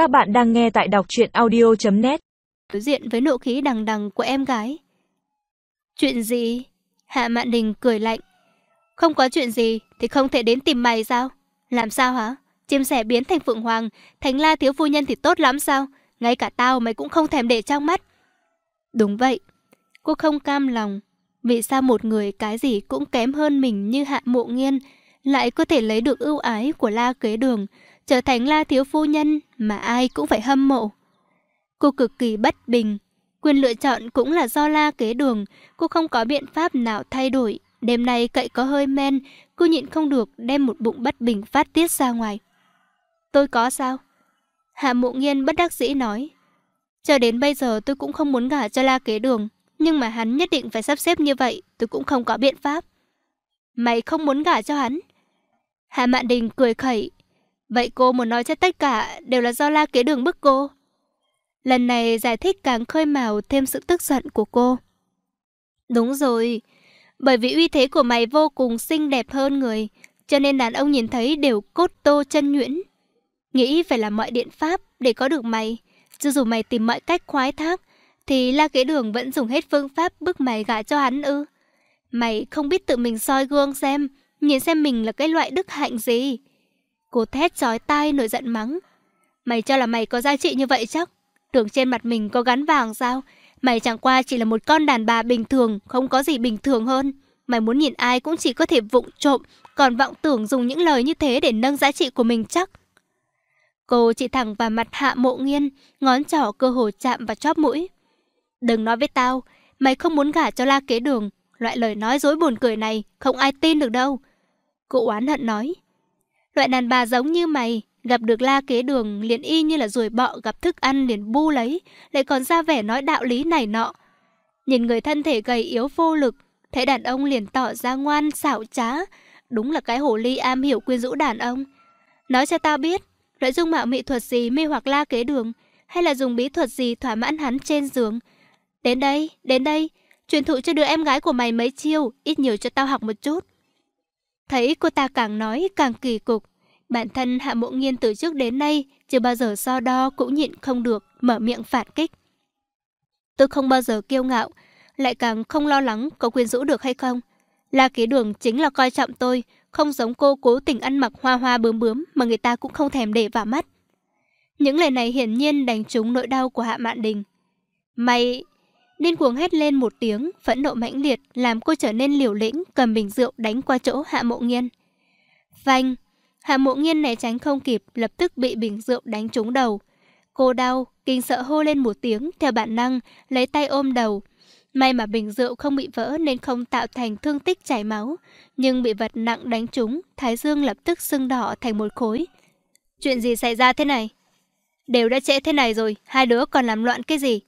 Các bạn đang nghe tại đọc truyện audio.net Đối diện với nộ khí đằng đằng của em gái. Chuyện gì? Hạ Mạn Đình cười lạnh. Không có chuyện gì thì không thể đến tìm mày sao? Làm sao hả? Chim sẻ biến thành phượng hoàng, thánh la thiếu phu nhân thì tốt lắm sao? Ngay cả tao mày cũng không thèm để trong mắt. Đúng vậy. Cô không cam lòng. Vì sao một người cái gì cũng kém hơn mình như hạ mộ nghiên lại có thể lấy được ưu ái của la kế đường, trở thành la thiếu phu nhân mà ai cũng phải hâm mộ. Cô cực kỳ bất bình. Quyền lựa chọn cũng là do la kế đường, cô không có biện pháp nào thay đổi. Đêm nay cậy có hơi men, cô nhịn không được đem một bụng bất bình phát tiết ra ngoài. Tôi có sao? Hạ mộ nghiên bất đắc dĩ nói. Cho đến bây giờ tôi cũng không muốn gả cho la kế đường, nhưng mà hắn nhất định phải sắp xếp như vậy, tôi cũng không có biện pháp. Mày không muốn gả cho hắn? Hạ Mạn Đình cười khẩy. Vậy cô muốn nói cho tất cả đều là do la kế đường bức cô. Lần này giải thích càng khơi mào thêm sự tức giận của cô. Đúng rồi, bởi vì uy thế của mày vô cùng xinh đẹp hơn người, cho nên đàn ông nhìn thấy đều cốt tô chân nhuyễn. Nghĩ phải làm mọi điện pháp để có được mày, cho dù mày tìm mọi cách khoái thác, thì la kế đường vẫn dùng hết phương pháp bức mày gả cho hắn ư. Mày không biết tự mình soi gương xem, nhìn xem mình là cái loại đức hạnh gì. Cô thét chói tai nổi giận mắng. Mày cho là mày có giá trị như vậy chắc? Tưởng trên mặt mình có gắn vàng sao? Mày chẳng qua chỉ là một con đàn bà bình thường, không có gì bình thường hơn. Mày muốn nhìn ai cũng chỉ có thể vụng trộm, còn vọng tưởng dùng những lời như thế để nâng giá trị của mình chắc. Cô chỉ thẳng vào mặt hạ mộ nghiên, ngón trỏ cơ hồ chạm vào chóp mũi. Đừng nói với tao, mày không muốn gả cho la kế đường. Loại lời nói dối buồn cười này, không ai tin được đâu. Cô oán hận nói. Loại đàn bà giống như mày, gặp được la kế đường liền y như là ruồi bọ gặp thức ăn liền bu lấy, lại còn ra vẻ nói đạo lý này nọ. Nhìn người thân thể gầy yếu vô lực, thấy đàn ông liền tỏ ra ngoan xảo trá, đúng là cái hồ ly am hiểu quyến rũ đàn ông. Nói cho tao biết, loại dung mạo mỹ thuật gì mê hoặc la kế đường, hay là dùng bí thuật gì thỏa mãn hắn trên giường. Đến đây, đến đây, truyền thụ cho đứa em gái của mày mấy chiêu, ít nhiều cho tao học một chút. Thấy cô ta càng nói càng kỳ cục, bản thân Hạ Mộ Nghiên từ trước đến nay chưa bao giờ so đo cũng nhịn không được, mở miệng phản kích. Tôi không bao giờ kiêu ngạo, lại càng không lo lắng có quyến rũ được hay không. La ký Đường chính là coi trọng tôi, không giống cô cố tình ăn mặc hoa hoa bướm bướm mà người ta cũng không thèm để vào mắt. Những lời này hiển nhiên đánh trúng nỗi đau của Hạ Mạn Đình. Mày... Điên cuồng hét lên một tiếng, phẫn nộ mãnh liệt, làm cô trở nên liều lĩnh, cầm bình rượu đánh qua chỗ Hạ Mộ Nghiên. Phanh! Hạ Mộ Nghiên né tránh không kịp, lập tức bị bình rượu đánh trúng đầu. Cô đau, kinh sợ hô lên một tiếng, theo bản năng, lấy tay ôm đầu. May mà bình rượu không bị vỡ nên không tạo thành thương tích chảy máu, nhưng bị vật nặng đánh trúng, thái dương lập tức sưng đỏ thành một khối. Chuyện gì xảy ra thế này? Đều đã trễ thế này rồi, hai đứa còn làm loạn cái gì?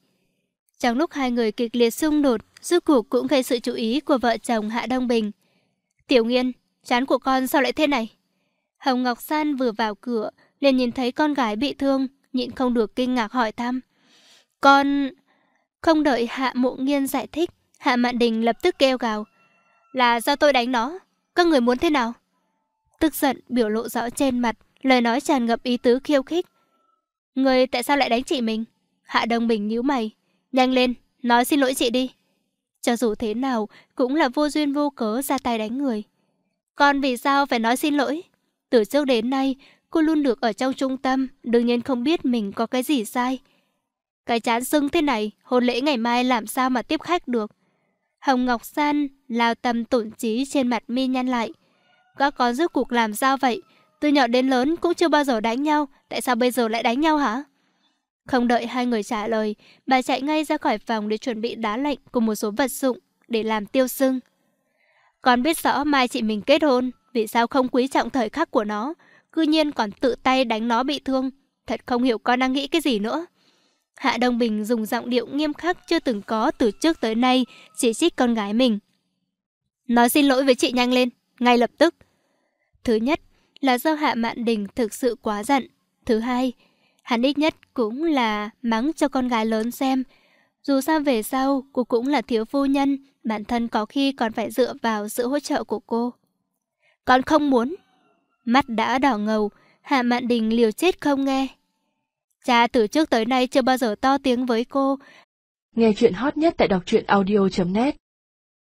Trong lúc hai người kịch liệt xung đột, rốt cuộc cũng gây sự chú ý của vợ chồng Hạ Đông Bình. Tiểu Nghiên, chán của con sao lại thế này? Hồng Ngọc San vừa vào cửa, liền nhìn thấy con gái bị thương, nhịn không được kinh ngạc hỏi thăm. Con... Không đợi Hạ Mộ Nghiên giải thích, Hạ Mạn Đình lập tức kêu gào. Là do tôi đánh nó, các người muốn thế nào? Tức giận biểu lộ rõ trên mặt, lời nói tràn ngập ý tứ khiêu khích. Người tại sao lại đánh chị mình? Hạ Đông Bình nhíu mày. Nhanh lên, nói xin lỗi chị đi. Cho dù thế nào, cũng là vô duyên vô cớ ra tay đánh người. Con vì sao phải nói xin lỗi? Từ trước đến nay, cô luôn được ở trong trung tâm, đương nhiên không biết mình có cái gì sai. Cái chán sưng thế này, hôn lễ ngày mai làm sao mà tiếp khách được. Hồng Ngọc San lao tâm tổn trí trên mặt mi nhăn lại. Các con rước cuộc làm sao vậy? Từ nhỏ đến lớn cũng chưa bao giờ đánh nhau, tại sao bây giờ lại đánh nhau hả? Không đợi hai người trả lời, bà chạy ngay ra khỏi phòng để chuẩn bị đá lạnh cùng một số vật dụng để làm tiêu sưng. Con biết rõ mai chị mình kết hôn, vì sao không quý trọng thời khắc của nó, cư nhiên còn tự tay đánh nó bị thương. Thật không hiểu con đang nghĩ cái gì nữa. Hạ Đông Bình dùng giọng điệu nghiêm khắc chưa từng có từ trước tới nay, chỉ trích con gái mình. Nói xin lỗi với chị nhanh lên, ngay lập tức. Thứ nhất là do Hạ Mạn Đình thực sự quá giận. Thứ hai, hắn ít nhất cũng là mắng cho con gái lớn xem. Dù sao về sau, cô cũng là thiếu phu nhân, bản thân có khi còn phải dựa vào sự hỗ trợ của cô. Con không muốn. Mắt đã đỏ ngầu, Hạ Mạn Đình liều chết không nghe. Cha từ trước tới nay chưa bao giờ to tiếng với cô. Nghe chuyện hot nhất tại đọc truyện audio.net